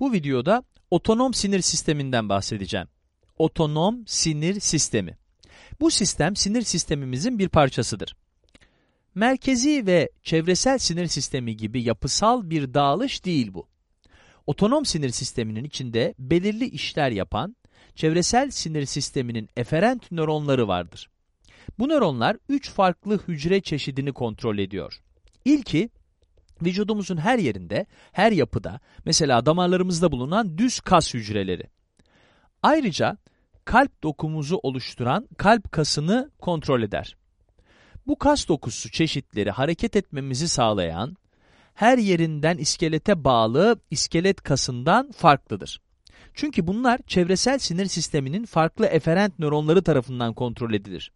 Bu videoda otonom sinir sisteminden bahsedeceğim. Otonom sinir sistemi. Bu sistem sinir sistemimizin bir parçasıdır. Merkezi ve çevresel sinir sistemi gibi yapısal bir dağılış değil bu. Otonom sinir sisteminin içinde belirli işler yapan, çevresel sinir sisteminin eferent nöronları vardır. Bu nöronlar üç farklı hücre çeşidini kontrol ediyor. İlki, vücudumuzun her yerinde, her yapıda, mesela damarlarımızda bulunan düz kas hücreleri. Ayrıca kalp dokumuzu oluşturan kalp kasını kontrol eder. Bu kas dokusu çeşitleri hareket etmemizi sağlayan, her yerinden iskelete bağlı iskelet kasından farklıdır. Çünkü bunlar çevresel sinir sisteminin farklı eferent nöronları tarafından kontrol edilir.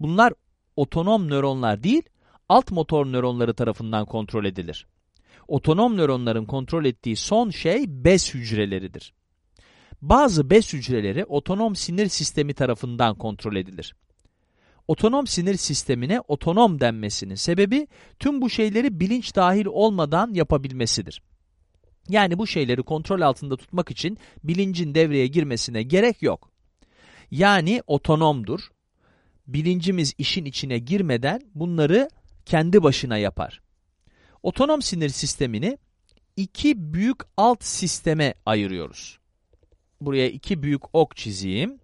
Bunlar otonom nöronlar değil, alt motor nöronları tarafından kontrol edilir. Otonom nöronların kontrol ettiği son şey bez hücreleridir. Bazı bez hücreleri otonom sinir sistemi tarafından kontrol edilir. Otonom sinir sistemine otonom denmesinin sebebi tüm bu şeyleri bilinç dahil olmadan yapabilmesidir. Yani bu şeyleri kontrol altında tutmak için bilincin devreye girmesine gerek yok. Yani otonomdur. Bilincimiz işin içine girmeden bunları kendi başına yapar. Otonom sinir sistemini iki büyük alt sisteme ayırıyoruz. Buraya iki büyük ok çizeyim.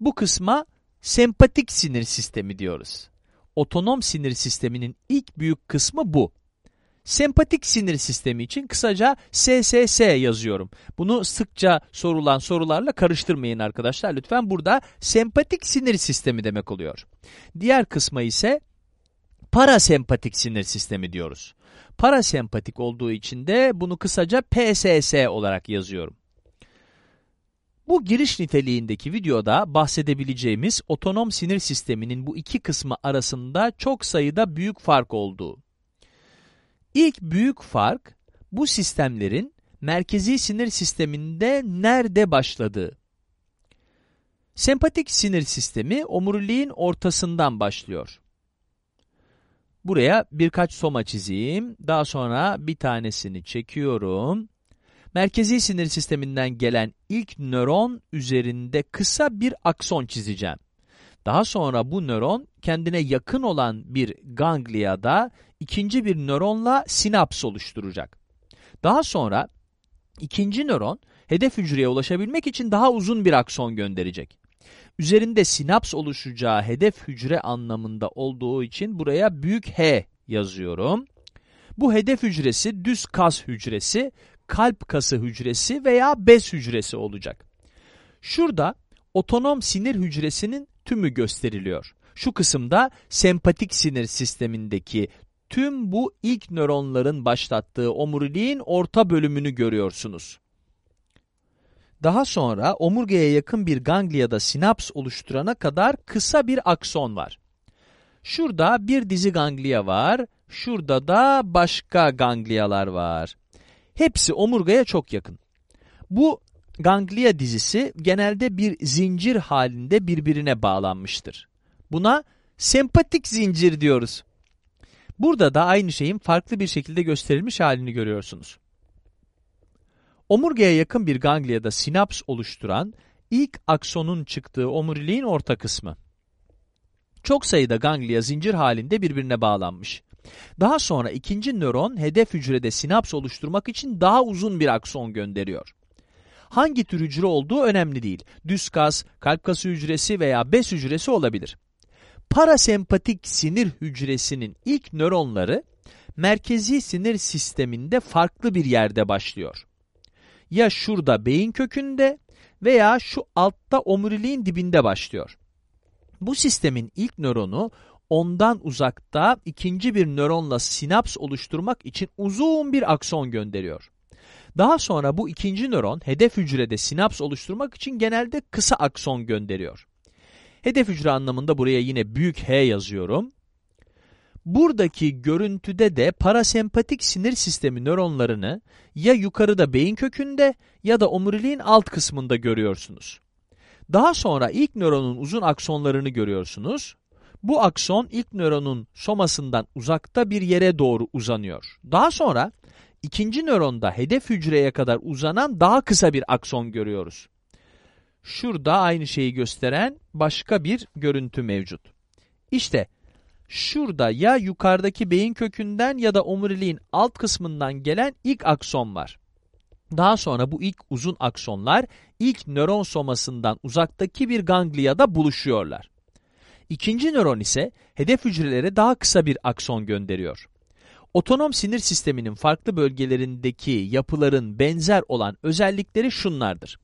Bu kısma sempatik sinir sistemi diyoruz. Otonom sinir sisteminin ilk büyük kısmı bu. Sempatik sinir sistemi için kısaca SSS yazıyorum. Bunu sıkça sorulan sorularla karıştırmayın arkadaşlar. Lütfen burada sempatik sinir sistemi demek oluyor. Diğer kısma ise parasempatik sinir sistemi diyoruz. Parasempatik olduğu için de bunu kısaca PSS olarak yazıyorum. Bu giriş niteliğindeki videoda bahsedebileceğimiz otonom sinir sisteminin bu iki kısmı arasında çok sayıda büyük fark olduğu. İlk büyük fark bu sistemlerin merkezi sinir sisteminde nerede başladığı. Sempatik sinir sistemi omuriliğin ortasından başlıyor. Buraya birkaç soma çizeyim. Daha sonra bir tanesini çekiyorum. Merkezi sinir sisteminden gelen ilk nöron üzerinde kısa bir akson çizeceğim. Daha sonra bu nöron kendine yakın olan bir gangliada ikinci bir nöronla sinaps oluşturacak. Daha sonra ikinci nöron hedef hücreye ulaşabilmek için daha uzun bir akson gönderecek. Üzerinde sinaps oluşacağı hedef hücre anlamında olduğu için buraya büyük H yazıyorum. Bu hedef hücresi düz kas hücresi, kalp kası hücresi veya bez hücresi olacak. Şurada otonom sinir hücresinin tümü gösteriliyor. Şu kısımda sempatik sinir sistemindeki tüm bu ilk nöronların başlattığı omuriliğin orta bölümünü görüyorsunuz. Daha sonra omurgaya yakın bir gangliada sinaps oluşturana kadar kısa bir akson var. Şurada bir dizi ganglia var, şurada da başka ganglialar var. Hepsi omurgaya çok yakın. Bu ganglia dizisi genelde bir zincir halinde birbirine bağlanmıştır. Buna sempatik zincir diyoruz. Burada da aynı şeyin farklı bir şekilde gösterilmiş halini görüyorsunuz. Omurgaya yakın bir gangliada sinaps oluşturan ilk aksonun çıktığı omuriliğin orta kısmı. Çok sayıda ganglia zincir halinde birbirine bağlanmış. Daha sonra ikinci nöron hedef hücrede sinaps oluşturmak için daha uzun bir akson gönderiyor. Hangi tür hücre olduğu önemli değil. Düz kas, kalp kası hücresi veya bez hücresi olabilir. Parasempatik sinir hücresinin ilk nöronları merkezi sinir sisteminde farklı bir yerde başlıyor. Ya şurada beyin kökünde veya şu altta omuriliğin dibinde başlıyor. Bu sistemin ilk nöronu ondan uzakta ikinci bir nöronla sinaps oluşturmak için uzun bir akson gönderiyor. Daha sonra bu ikinci nöron hedef hücrede sinaps oluşturmak için genelde kısa akson gönderiyor. Hedef hücre anlamında buraya yine büyük H yazıyorum. Buradaki görüntüde de parasempatik sinir sistemi nöronlarını ya yukarıda beyin kökünde ya da omuriliğin alt kısmında görüyorsunuz. Daha sonra ilk nöronun uzun aksonlarını görüyorsunuz. Bu akson ilk nöronun somasından uzakta bir yere doğru uzanıyor. Daha sonra ikinci nöronda hedef hücreye kadar uzanan daha kısa bir akson görüyoruz. Şurada aynı şeyi gösteren başka bir görüntü mevcut. İşte şurada ya yukarıdaki beyin kökünden ya da omuriliğin alt kısmından gelen ilk akson var. Daha sonra bu ilk uzun aksonlar ilk nöron somasından uzaktaki bir gangliyada buluşuyorlar. İkinci nöron ise hedef hücrelere daha kısa bir akson gönderiyor. Otonom sinir sisteminin farklı bölgelerindeki yapıların benzer olan özellikleri şunlardır.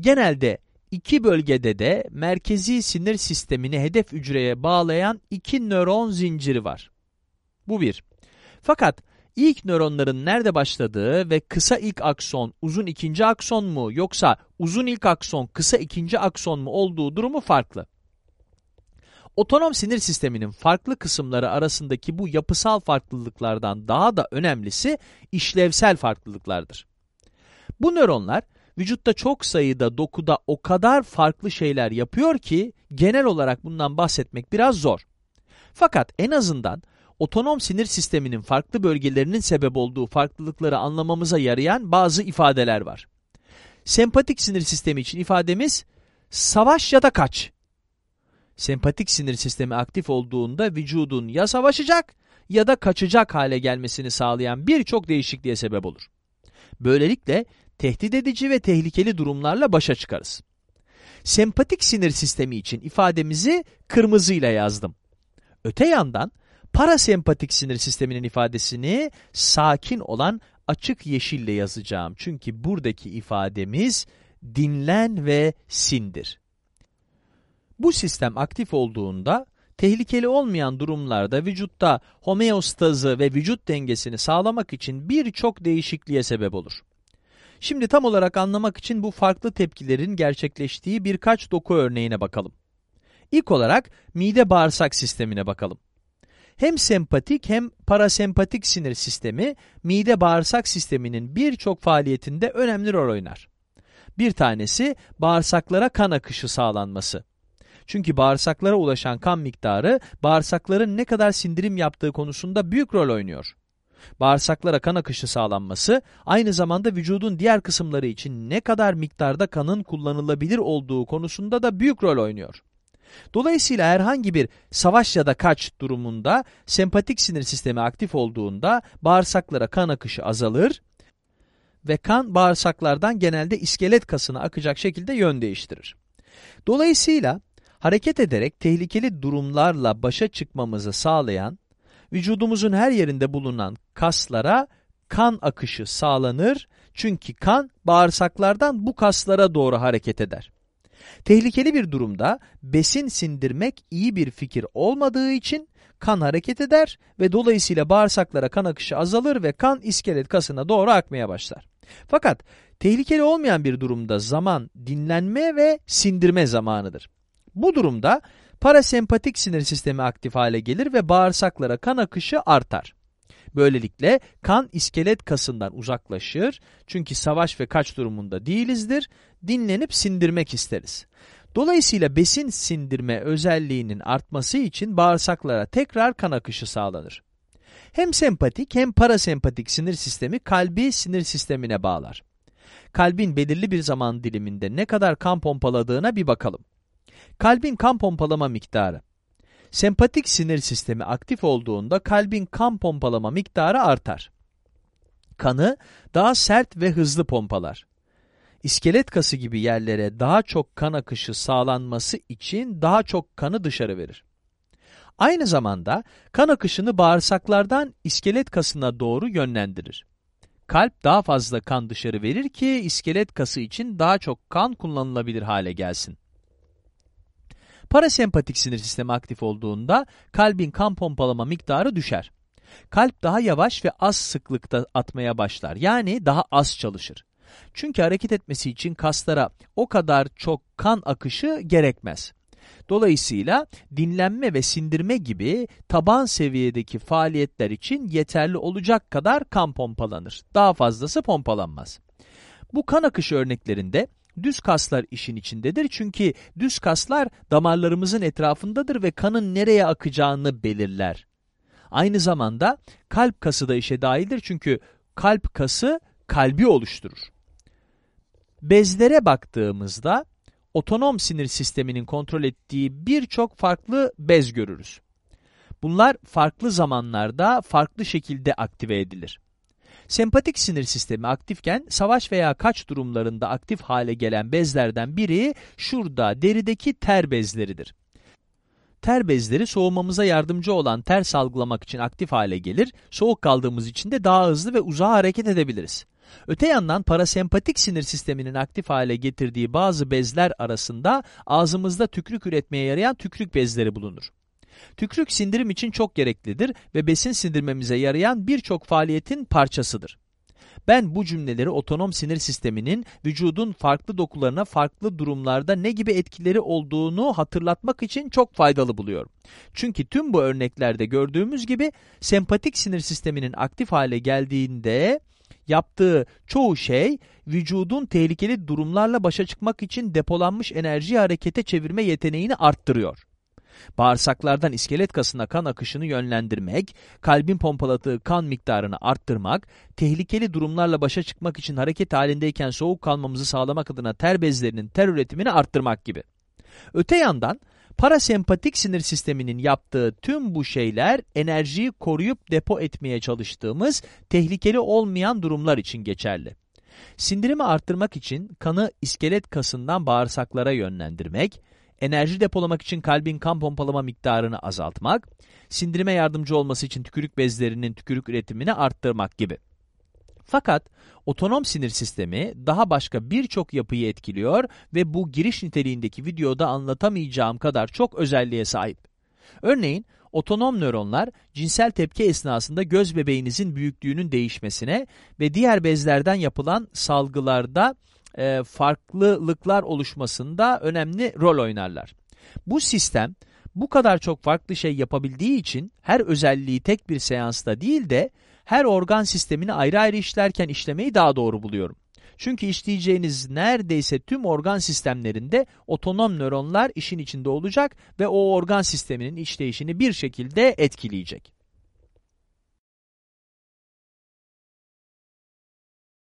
Genelde iki bölgede de merkezi sinir sistemini hedef hücreye bağlayan iki nöron zinciri var. Bu bir. Fakat ilk nöronların nerede başladığı ve kısa ilk akson, uzun ikinci akson mu yoksa uzun ilk akson, kısa ikinci akson mu olduğu durumu farklı. Otonom sinir sisteminin farklı kısımları arasındaki bu yapısal farklılıklardan daha da önemlisi işlevsel farklılıklardır. Bu nöronlar vücutta çok sayıda dokuda o kadar farklı şeyler yapıyor ki genel olarak bundan bahsetmek biraz zor. Fakat en azından otonom sinir sisteminin farklı bölgelerinin sebep olduğu farklılıkları anlamamıza yarayan bazı ifadeler var. Sempatik sinir sistemi için ifademiz savaş ya da kaç. Sempatik sinir sistemi aktif olduğunda vücudun ya savaşacak ya da kaçacak hale gelmesini sağlayan birçok değişikliğe sebep olur. Böylelikle tehdit edici ve tehlikeli durumlarla başa çıkarız. Sempatik sinir sistemi için ifademizi kırmızıyla yazdım. Öte yandan parasempatik sinir sisteminin ifadesini sakin olan açık yeşille yazacağım. Çünkü buradaki ifademiz dinlen ve sindir. Bu sistem aktif olduğunda tehlikeli olmayan durumlarda vücutta homeostazı ve vücut dengesini sağlamak için birçok değişikliğe sebep olur. Şimdi tam olarak anlamak için bu farklı tepkilerin gerçekleştiği birkaç doku örneğine bakalım. İlk olarak mide bağırsak sistemine bakalım. Hem sempatik hem parasempatik sinir sistemi mide bağırsak sisteminin birçok faaliyetinde önemli rol oynar. Bir tanesi bağırsaklara kan akışı sağlanması. Çünkü bağırsaklara ulaşan kan miktarı bağırsakların ne kadar sindirim yaptığı konusunda büyük rol oynuyor. Bağırsaklara kan akışı sağlanması aynı zamanda vücudun diğer kısımları için ne kadar miktarda kanın kullanılabilir olduğu konusunda da büyük rol oynuyor. Dolayısıyla herhangi bir savaş ya da kaç durumunda sempatik sinir sistemi aktif olduğunda bağırsaklara kan akışı azalır ve kan bağırsaklardan genelde iskelet kasına akacak şekilde yön değiştirir. Dolayısıyla hareket ederek tehlikeli durumlarla başa çıkmamızı sağlayan, vücudumuzun her yerinde bulunan kaslara kan akışı sağlanır çünkü kan bağırsaklardan bu kaslara doğru hareket eder. Tehlikeli bir durumda besin sindirmek iyi bir fikir olmadığı için kan hareket eder ve dolayısıyla bağırsaklara kan akışı azalır ve kan iskelet kasına doğru akmaya başlar. Fakat tehlikeli olmayan bir durumda zaman dinlenme ve sindirme zamanıdır. Bu durumda parasempatik sinir sistemi aktif hale gelir ve bağırsaklara kan akışı artar. Böylelikle kan iskelet kasından uzaklaşır çünkü savaş ve kaç durumunda değilizdir, dinlenip sindirmek isteriz. Dolayısıyla besin sindirme özelliğinin artması için bağırsaklara tekrar kan akışı sağlanır. Hem sempatik hem parasempatik sinir sistemi kalbi sinir sistemine bağlar. Kalbin belirli bir zaman diliminde ne kadar kan pompaladığına bir bakalım. Kalbin kan pompalama miktarı. Sempatik sinir sistemi aktif olduğunda kalbin kan pompalama miktarı artar. Kanı daha sert ve hızlı pompalar. İskelet kası gibi yerlere daha çok kan akışı sağlanması için daha çok kanı dışarı verir. Aynı zamanda kan akışını bağırsaklardan iskelet kasına doğru yönlendirir. Kalp daha fazla kan dışarı verir ki iskelet kası için daha çok kan kullanılabilir hale gelsin. Parasempatik sinir sistemi aktif olduğunda kalbin kan pompalama miktarı düşer. Kalp daha yavaş ve az sıklıkta atmaya başlar. Yani daha az çalışır. Çünkü hareket etmesi için kaslara o kadar çok kan akışı gerekmez. Dolayısıyla dinlenme ve sindirme gibi taban seviyedeki faaliyetler için yeterli olacak kadar kan pompalanır. Daha fazlası pompalanmaz. Bu kan akışı örneklerinde düz kaslar işin içindedir. Çünkü düz kaslar damarlarımızın etrafındadır ve kanın nereye akacağını belirler. Aynı zamanda kalp kası da işe dahildir çünkü kalp kası kalbi oluşturur. Bezlere baktığımızda otonom sinir sisteminin kontrol ettiği birçok farklı bez görürüz. Bunlar farklı zamanlarda farklı şekilde aktive edilir. Sempatik sinir sistemi aktifken savaş veya kaç durumlarında aktif hale gelen bezlerden biri şurada derideki ter bezleridir. Ter bezleri soğumamıza yardımcı olan ter salgılamak için aktif hale gelir, soğuk kaldığımız için de daha hızlı ve uzağa hareket edebiliriz. Öte yandan parasempatik sinir sisteminin aktif hale getirdiği bazı bezler arasında ağzımızda tükrük üretmeye yarayan tükrük bezleri bulunur. Tükrük sindirim için çok gereklidir ve besin sindirmemize yarayan birçok faaliyetin parçasıdır. Ben bu cümleleri otonom sinir sisteminin vücudun farklı dokularına farklı durumlarda ne gibi etkileri olduğunu hatırlatmak için çok faydalı buluyorum. Çünkü tüm bu örneklerde gördüğümüz gibi sempatik sinir sisteminin aktif hale geldiğinde yaptığı çoğu şey vücudun tehlikeli durumlarla başa çıkmak için depolanmış enerjiyi harekete çevirme yeteneğini arttırıyor. Bağırsaklardan iskelet kasına kan akışını yönlendirmek, kalbin pompaladığı kan miktarını arttırmak, tehlikeli durumlarla başa çıkmak için hareket halindeyken soğuk kalmamızı sağlamak adına ter bezlerinin ter üretimini arttırmak gibi. Öte yandan parasempatik sinir sisteminin yaptığı tüm bu şeyler enerjiyi koruyup depo etmeye çalıştığımız tehlikeli olmayan durumlar için geçerli. Sindirimi arttırmak için kanı iskelet kasından bağırsaklara yönlendirmek, enerji depolamak için kalbin kan pompalama miktarını azaltmak, sindirime yardımcı olması için tükürük bezlerinin tükürük üretimini arttırmak gibi. Fakat otonom sinir sistemi daha başka birçok yapıyı etkiliyor ve bu giriş niteliğindeki videoda anlatamayacağım kadar çok özelliğe sahip. Örneğin otonom nöronlar cinsel tepki esnasında göz bebeğinizin büyüklüğünün değişmesine ve diğer bezlerden yapılan salgılarda e, farklılıklar oluşmasında önemli rol oynarlar. Bu sistem bu kadar çok farklı şey yapabildiği için her özelliği tek bir seansta değil de her organ sistemini ayrı ayrı işlerken işlemeyi daha doğru buluyorum. Çünkü işleyeceğiniz neredeyse tüm organ sistemlerinde otonom nöronlar işin içinde olacak ve o organ sisteminin işleyişini bir şekilde etkileyecek.